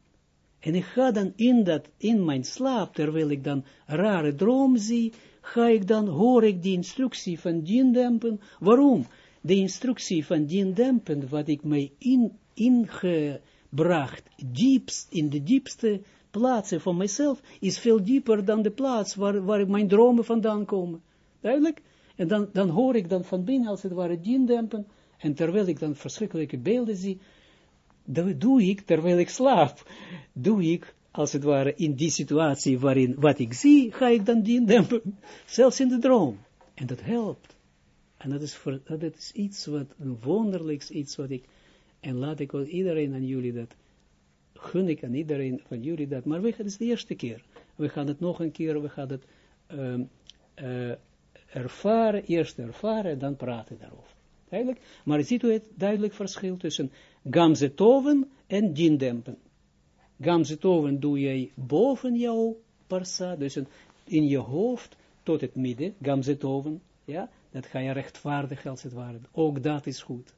En ik ga dan in dat, in mijn slaap, terwijl ik dan rare droom zie, ga ik dan, hoor ik die instructie van diendempen. Waarom? De instructie van diendempen, wat ik mij in, ingebracht, diepst, in de diepste plaatsen van mijzelf, is veel dieper dan de plaats waar, waar mijn dromen vandaan komen. Duidelijk? En dan, dan hoor ik dan van binnen, als het ware, diendempen, en terwijl ik dan verschrikkelijke beelden zie, doe ik, terwijl ik slaap, doe ik als het ware, in die situatie waarin wat ik zie, ga ik dan dienen, zelfs in de droom. En dat helpt. En dat is, voor, is iets wat, een wonderlijks iets wat ik, en laat ik wel iedereen aan jullie dat, gun ik aan iedereen van jullie dat, maar we gaan, het de eerste keer. We gaan het nog een keer, we gaan het um, uh, ervaren, eerst ervaren, en dan praten daarover. Duidelijk? Maar ziet u het duidelijk verschil tussen gamzetoven en dindempen. Gamzetoven doe jij boven jouw parsa, dus in je hoofd tot het midden, gamzetoven, ja, dat ga je rechtvaardig als het ware. Ook dat is goed.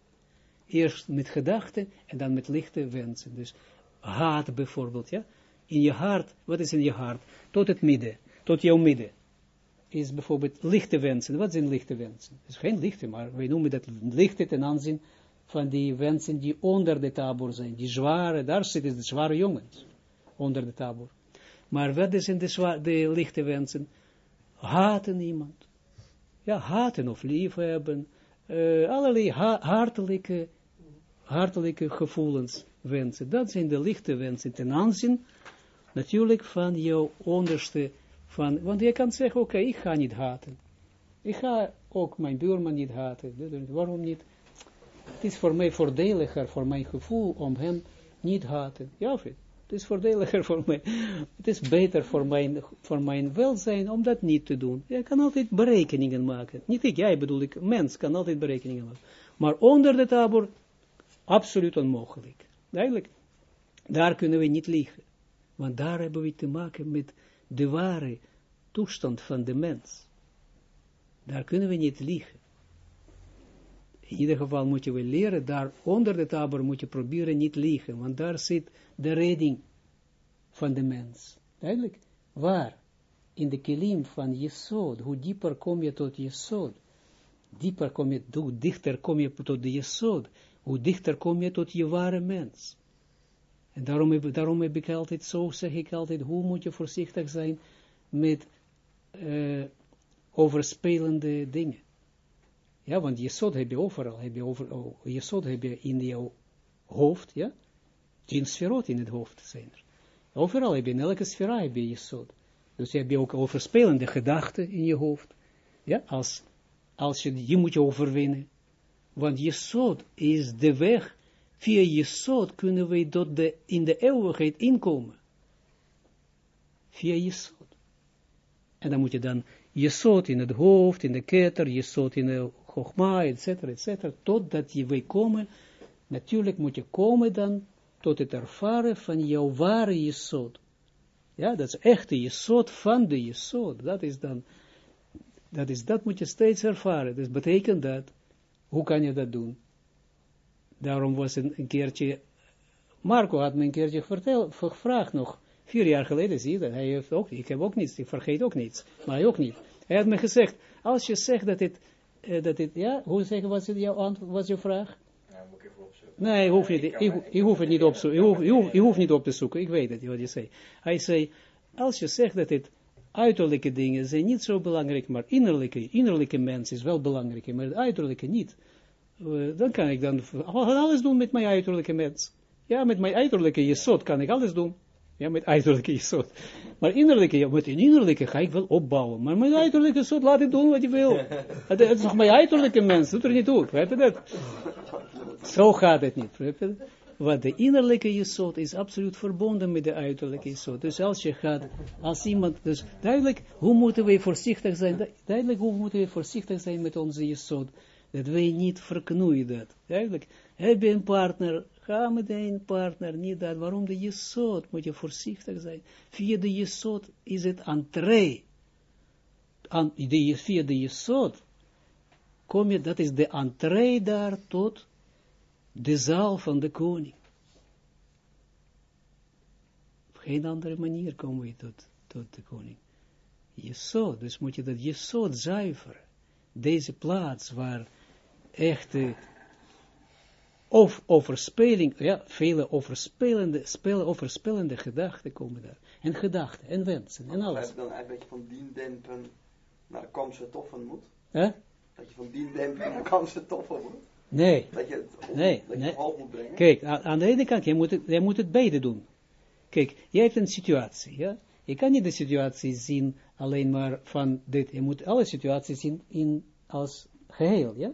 Eerst met gedachten en dan met lichte wensen. Dus haat bijvoorbeeld, ja. In je hart, wat is in je hart? Tot het midden, tot jouw midden. Is bijvoorbeeld lichte wensen. Wat zijn lichte wensen? Het is geen lichte, maar wij noemen dat lichte ten aanzien van die wensen die onder de tabor zijn, die zware, daar zitten de zware jongens, onder de tabor. Maar wat zijn de, zwaar, de lichte wensen? Haten iemand. Ja, haten of liefhebben, uh, allerlei ha hartelijke, hartelijke gevoelens, wensen. Dat zijn de lichte wensen ten aanzien, natuurlijk van jouw onderste, van, want je kan zeggen, oké, ik ga niet haten. Ik ga ook mijn buurman niet haten. Waarom niet? Het is voor mij voordeliger, voor mijn gevoel, om hem niet haten. Ja, of het is voordeliger voor mij. Het is beter voor mijn, voor mijn welzijn om dat niet te doen. Je kan altijd berekeningen maken. Niet ik, jij bedoel ik, mens kan altijd berekeningen maken. Maar onder de tabor, absoluut onmogelijk. Eigenlijk, daar kunnen we niet liggen. Want daar hebben we te maken met de ware toestand van de mens. Daar kunnen we niet liggen in ieder geval moet je wel leren, daar onder de taber moet je proberen niet liggen, want daar zit de redding van de mens. Duidelijk? Waar? In de kilim van Jesod, hoe dieper kom je tot Jesod, dieper kom je, hoe dichter kom je tot de Jesod, hoe dichter kom je tot je ware mens. En daarom heb, daarom heb ik altijd, zo zeg ik altijd, hoe moet je voorzichtig zijn met uh, overspelende dingen. Ja, want Jesod heb je overal, heb je over, oh, heb je in jouw hoofd, ja. Tien sferot in het hoofd zijn er. Overal heb je, in elke sfera heb je Jesod. Dus je hebt je ook overspelende gedachten in je hoofd. Ja, als, als je, die moet je overwinnen. Want Jesod is de weg, via Jesod kunnen we tot de, in de eeuwigheid inkomen. Via Jesod. En dan moet je dan Jesod in het hoofd, in de keter, Jesod in de Chogma, etc., etc., totdat je wil komen, natuurlijk moet je komen dan tot het ervaren van jouw ware jesod. Ja, dat is echt de jesod van de jesod. Dat is dan, dat is, dat moet je steeds ervaren. Dus betekent dat, hoe kan je dat doen? Daarom was een, een keertje, Marco had me een keertje verteld, gevraagd nog, vier jaar geleden, zie je dat, hij heeft ook, ik heb ook niets, ik vergeet ook niets, maar hij ook niet. Hij had me gezegd, als je zegt dat het uh, dat dit, ja, hoe zeggen, wat is jouw antwoord, is jouw vraag? Ja, moet ik even opzoeken. Nee, je je, hoeft het niet op te zoeken, je hoeft, niet op te zoeken, ik weet het, wat je zei. Hij zei, als je zegt dat het uiterlijke dingen zijn niet zo belangrijk, maar innerlijke, innerlijke mens is wel belangrijk, maar het uiterlijke niet. Uh, dan kan ik dan alles doen met mijn uiterlijke mens. Ja, met mijn uiterlijke jesot kan ik alles doen. Ja, met uiterlijke jesot. Maar innerlijke, ja, met een innerlijke ga ik wel opbouwen. Maar met uiterlijke jesot laat ik doen wat je wil. Het, is nog mijn uiterlijke mens, doet er niet toe. Weet je dat? Zo gaat het niet. Weet je? Want de innerlijke jesot is absoluut verbonden met de uiterlijke jesot. Dus als je gaat, als iemand, dus duidelijk, hoe moeten we voorzichtig zijn, duidelijk, hoe moeten we voorzichtig zijn met onze jesot, dat wij niet verknoeien dat. Duidelijk, heb je een partner, Ga met een partner, niet dat. Waarom de jesot? Moet je voorzichtig zijn. Via de jesot is het entree. De, via de jesot kom je, dat is de entree daar tot de zaal van de koning. Op geen andere manier komen we tot, tot de koning. Jesod. Dus moet je dat Jesod zuiveren. Deze plaats waar echte of overspeling, ja, vele overspelende, spelen, overspelende gedachten komen daar. En gedachten, en wensen, en alles. Dat je dan eigenlijk dat je van diendempen naar kamse toffen moet? Hè? Dat je van diendempen naar kamse toffen moet? Nee. Dat je het op, Nee, dat je nee. moet brengen? Kijk, aan, aan de ene kant, jij moet, het, jij moet het beide doen. Kijk, jij hebt een situatie, ja. Je kan niet de situatie zien alleen maar van dit. Je moet alle situaties zien in, als geheel, ja.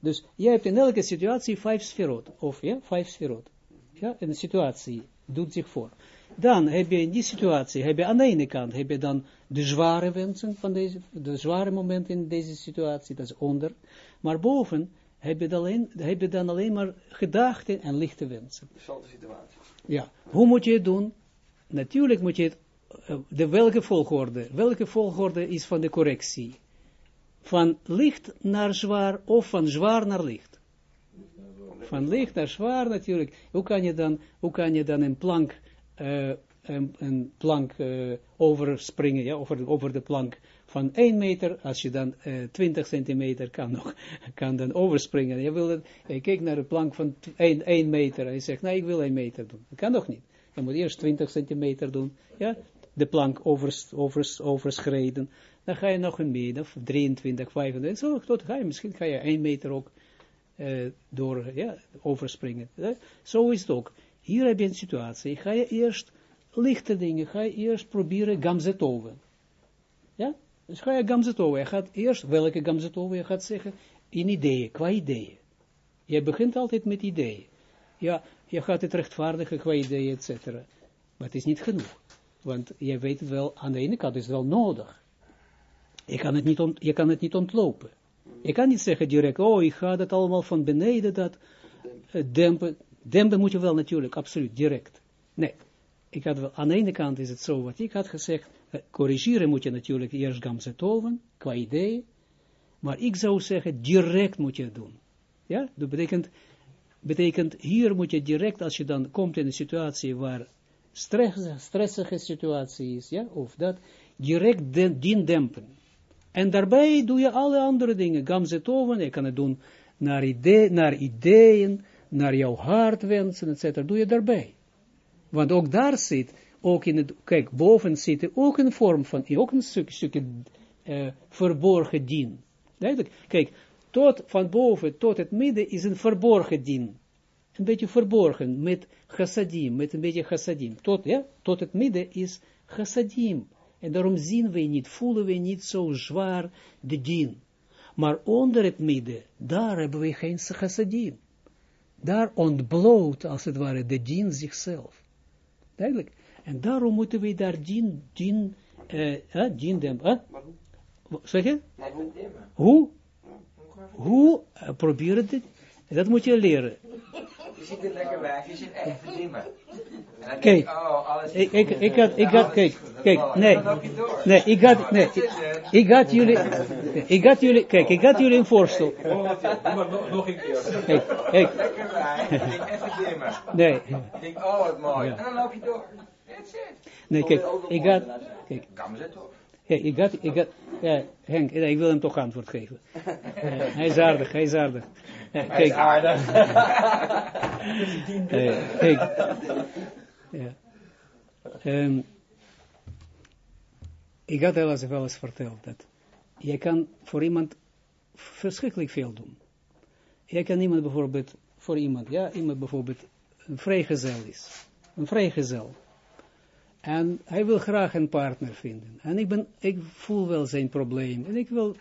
Dus jij hebt in elke situatie vijf sferot, of ja, vijf sferot. Ja, een situatie doet zich voor. Dan heb je in die situatie, heb je aan de ene kant, heb je dan de zware wensen van deze, de zware momenten in deze situatie, dat is onder. Maar boven heb je, dan alleen, heb je dan alleen maar gedachten en lichte wensen. Dezelfde situatie. Ja, hoe moet je het doen? Natuurlijk moet je het, de welke volgorde, welke volgorde is van de correctie? Van licht naar zwaar of van zwaar naar licht? Van licht naar zwaar natuurlijk. Hoe kan je dan, hoe kan je dan een plank, eh, een, een plank eh, overspringen, ja, over, over de plank van 1 meter, als je dan eh 20 centimeter kan nog, kan dan overspringen. Je wil het, je kijkt naar een plank van 1, 1 meter en je zegt, nou ik wil 1 meter doen. Dat kan nog niet. Je moet eerst 20 centimeter doen, ja, de plank overs, overs, overschreden. Dan ga je nog een meter, of 23, 25, zo, tot ga je, misschien ga je 1 meter ook eh, door, ja, overspringen. hè. Zo is het ook. Hier heb je een situatie, ga je eerst lichte dingen, ga je eerst proberen gamzetoven. Ja? Dus ga je gamzetoven, je gaat eerst, welke gamzetoven, je gaat zeggen, in ideeën, qua ideeën. Je begint altijd met ideeën. Ja, je gaat het rechtvaardigen qua ideeën, et cetera. Maar het is niet genoeg. Want je weet het wel, aan de ene kant is het wel nodig. Je kan het niet, je kan het niet ontlopen. Je kan niet zeggen direct, oh, ik ga dat allemaal van beneden, dat eh, dempen. Dempen moet je wel natuurlijk, absoluut, direct. Nee, ik had wel, aan de ene kant is het zo wat ik had gezegd, eh, corrigeren moet je natuurlijk eerst gamzetoven, qua idee, maar ik zou zeggen, direct moet je het doen. Ja, dat betekent, betekent, hier moet je direct, als je dan komt in een situatie waar stress, stressige situatie is, ja, of dat, direct den, dien dempen. En daarbij doe je alle andere dingen, gamzetoven, je kan het doen naar, idee, naar ideeën, naar jouw hartwensen, etc. Doe je daarbij. Want ook daar zit, ook in het, kijk, boven zit ook een vorm van, ook een stuk, stukje eh, verborgen dien. Duidelijk. Kijk, tot, van boven tot het midden is een verborgen dien. Een beetje verborgen, met chassadim, met een beetje chassadim. Tot, ja, tot het midden is chassadim. En daarom zien we niet, voelen we niet zo zwaar de dien. Maar onder het midden, daar hebben we geen chassadim. Daar ontbloot, als het ware, de dien zichzelf. Duidelijk. En daarom moeten we daar dien, dien, eh, dien dem, eh? Zeg je? Hoe? Hoe? Probeer het. Dat moet je leren. Je ziet er lekker bij, je zit echt verdimmen. En dan Kijk, denk oh, alles Ik, ik, ik had, ik had, kijk, kijk, nee, nee, ik had, nee, ik had jullie, ik had jullie, kijk, ik had jullie een voorstel. Nog, een keer. Kijk, kijk, Lekker bij, ik denk even dimmen. nee, Ik denk, oh wat mooi. En dan loop je door. That's it. nee, kijk, ik had, kijk, Kam ze toch? Kijk, ik had, ik had, ja, Henk, ik wil hem toch antwoord geven. Hij is aardig, hij is aardig. Eh, kijk, aardig. Eh, kijk. Ja. Ehm, ik had wel eens, wel eens verteld dat je kan voor iemand verschrikkelijk veel doen. Je kan iemand bijvoorbeeld, voor iemand, ja, iemand bijvoorbeeld een vrijgezel is. Een vrijgezel. En hij wil graag een partner vinden. En ik, ben, ik voel wel zijn probleem. En ik, wil,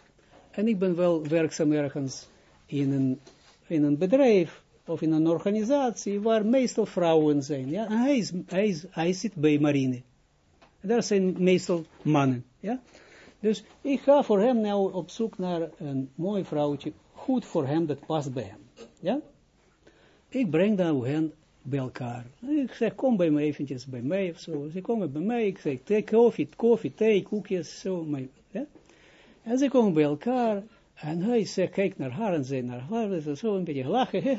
en ik ben wel werkzaam ergens in een, in een bedrijf of in een organisatie waar meestal vrouwen zijn. Ja? Hij, is, hij, is, hij zit bij marine. Daar zijn meestal mannen. Ja? Dus ik ga voor hem nou op zoek naar een mooi vrouwtje, goed voor hem, dat past bij hem. Ja? Ik breng dan hen bij elkaar. Ik zeg, kom bij mij eventjes bij mij zo. Ze komen bij mij, ik zeg, thee, koffie, koffie, thee, koekjes, zo. Maar? En ze komen bij elkaar. En hij zegt, kijk naar haar en zij naar haar, en zo een beetje lachen.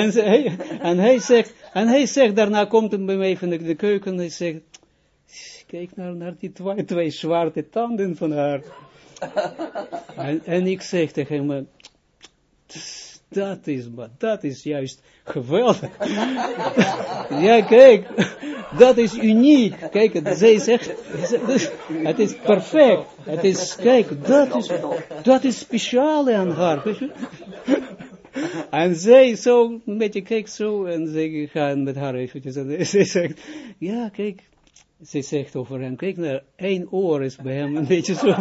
en, ze, en, hij zegt, en hij zegt, daarna komt hij bij mij van de, keuken, en hij zegt, Kijk naar, naar die twee, twee zwarte tanden van haar. en, en ik zeg tegen hem, dat is, maar dat is juist geweldig. ja, kijk, dat is uniek. Kijk, zij zegt, het is perfect. Het is, kijk, dat is, dat is speciaal aan haar. En zij zo, een beetje kijk zo, en ze gaan met haar eventjes, en ze zegt, ja, kijk, ze zegt over hem, kijk naar, één oor is bij hem een beetje zo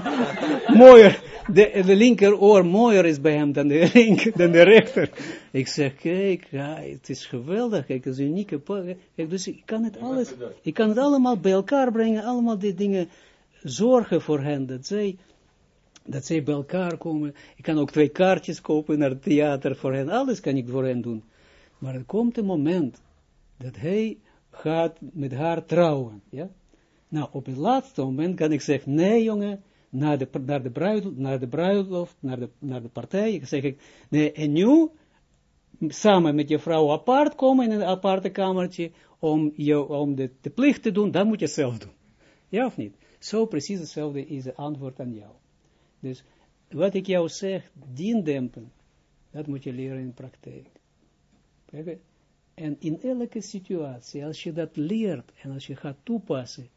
mooier, de, de linker oor mooier is bij hem dan de, dan de rechter. Ik zeg, kijk, ja, het is geweldig, kijk, het is een unieke, kijk, dus ik kan het alles, ik kan het allemaal bij elkaar brengen, allemaal die dingen zorgen voor hen, dat zij, dat zij bij elkaar komen. Ik kan ook twee kaartjes kopen naar het theater voor hen, alles kan ik voor hen doen. Maar er komt een moment dat hij gaat met haar trouwen, ja. Nou, op het laatste moment kan ik zeggen, nee jongen, naar de, naar de, bruiloft, naar de bruiloft, naar de, naar de partij, ik zeg ik, nee, en nu, samen met je vrouw apart komen in een aparte kamertje, om, je, om de, de plicht te doen, dan moet je zelf doen. Ja of niet? Zo precies hetzelfde is het antwoord aan jou. Dus, wat ik jou zeg, dien dat moet je leren in praktijk. En in elke situatie, als je dat leert en als je gaat toepassen,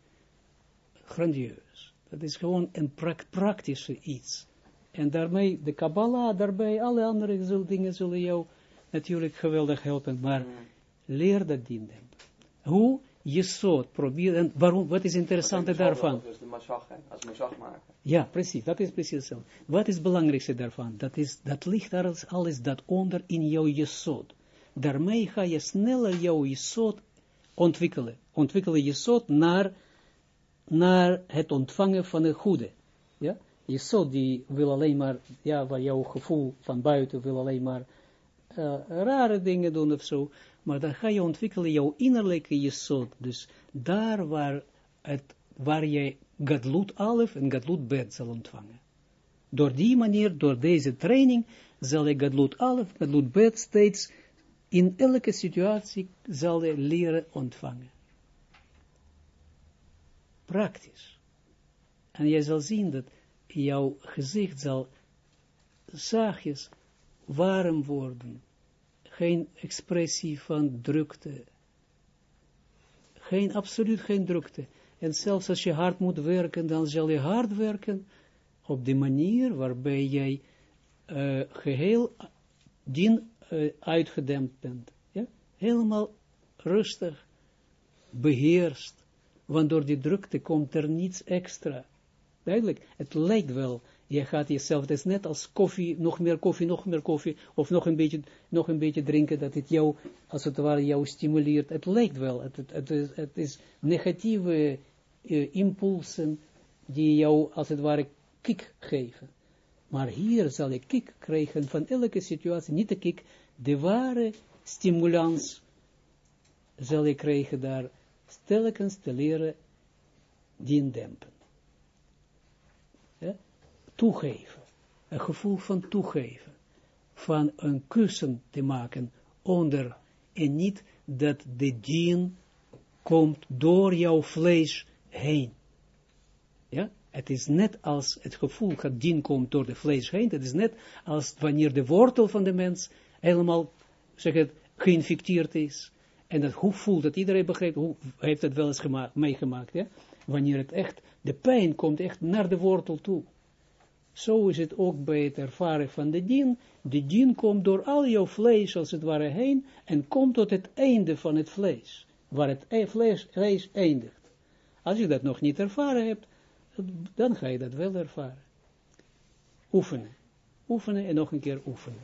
grandieus. Dat is gewoon een praktische iets. En daarmee, de Kabbalah, daarbij, alle andere dingen zullen jou natuurlijk geweldig helpen, maar mm. leer dat dienen. Hoe je zo probeer, en waarom, wat is interessant daarvan? Dus de massag, als maken. Ja, precies, dat is precies zo. Wat is het belangrijkste daarvan? Dat, is, dat ligt alles, alles dat onder in jouw jesot daarmee ga je sneller jouw jesot ontwikkelen. Ontwikkelen jesot naar, naar het ontvangen van het goede. Ja? Jesot die wil alleen maar, ja, waar jouw gevoel van buiten wil alleen maar uh, rare dingen doen of zo. Maar dan ga je ontwikkelen jouw innerlijke jesot. Dus daar waar, het, waar je Gadlut Alef en Gadlut Bet zal ontvangen. Door die manier, door deze training, zal je Gadlut Alef, Gadlut Bet steeds in elke situatie zal je leren ontvangen. Praktisch. En jij zal zien dat jouw gezicht zal zachtjes warm worden. Geen expressie van drukte. Geen, absoluut geen drukte. En zelfs als je hard moet werken, dan zal je hard werken op de manier waarbij jij uh, geheel dien uh, uitgedempt bent. Ja? Helemaal rustig, beheerst, want door die drukte komt er niets extra. Duidelijk, het lijkt wel, je gaat jezelf, het is net als koffie, nog meer koffie, nog meer koffie, of nog een beetje, nog een beetje drinken, dat het jou, als het ware, jou stimuleert. Het lijkt wel, het, het, is, het is, negatieve uh, impulsen die jou, als het ware, kick geven. Maar hier zal ik kick krijgen van elke situatie, niet de kick, de ware stimulans zal ik krijgen daar telkens te leren dien dempen. Ja? Toegeven. Een gevoel van toegeven. Van een kussen te maken onder en niet dat de dien komt door jouw vlees heen. Ja? Het is net als het gevoel dat dien komt door de vlees heen. Het is net als wanneer de wortel van de mens helemaal, zeg het, geïnfecteerd is. En dat, hoe voelt dat? Iedereen begrijpt, hoe heeft het wel eens meegemaakt, ja? Wanneer het echt, de pijn komt echt naar de wortel toe. Zo is het ook bij het ervaren van de dien. De dien komt door al jouw vlees, als het ware, heen, en komt tot het einde van het vlees, waar het e-, vlees, vlees eindigt. Als je dat nog niet ervaren hebt, dan ga je dat wel ervaren. Oefenen. Oefenen en nog een keer oefenen.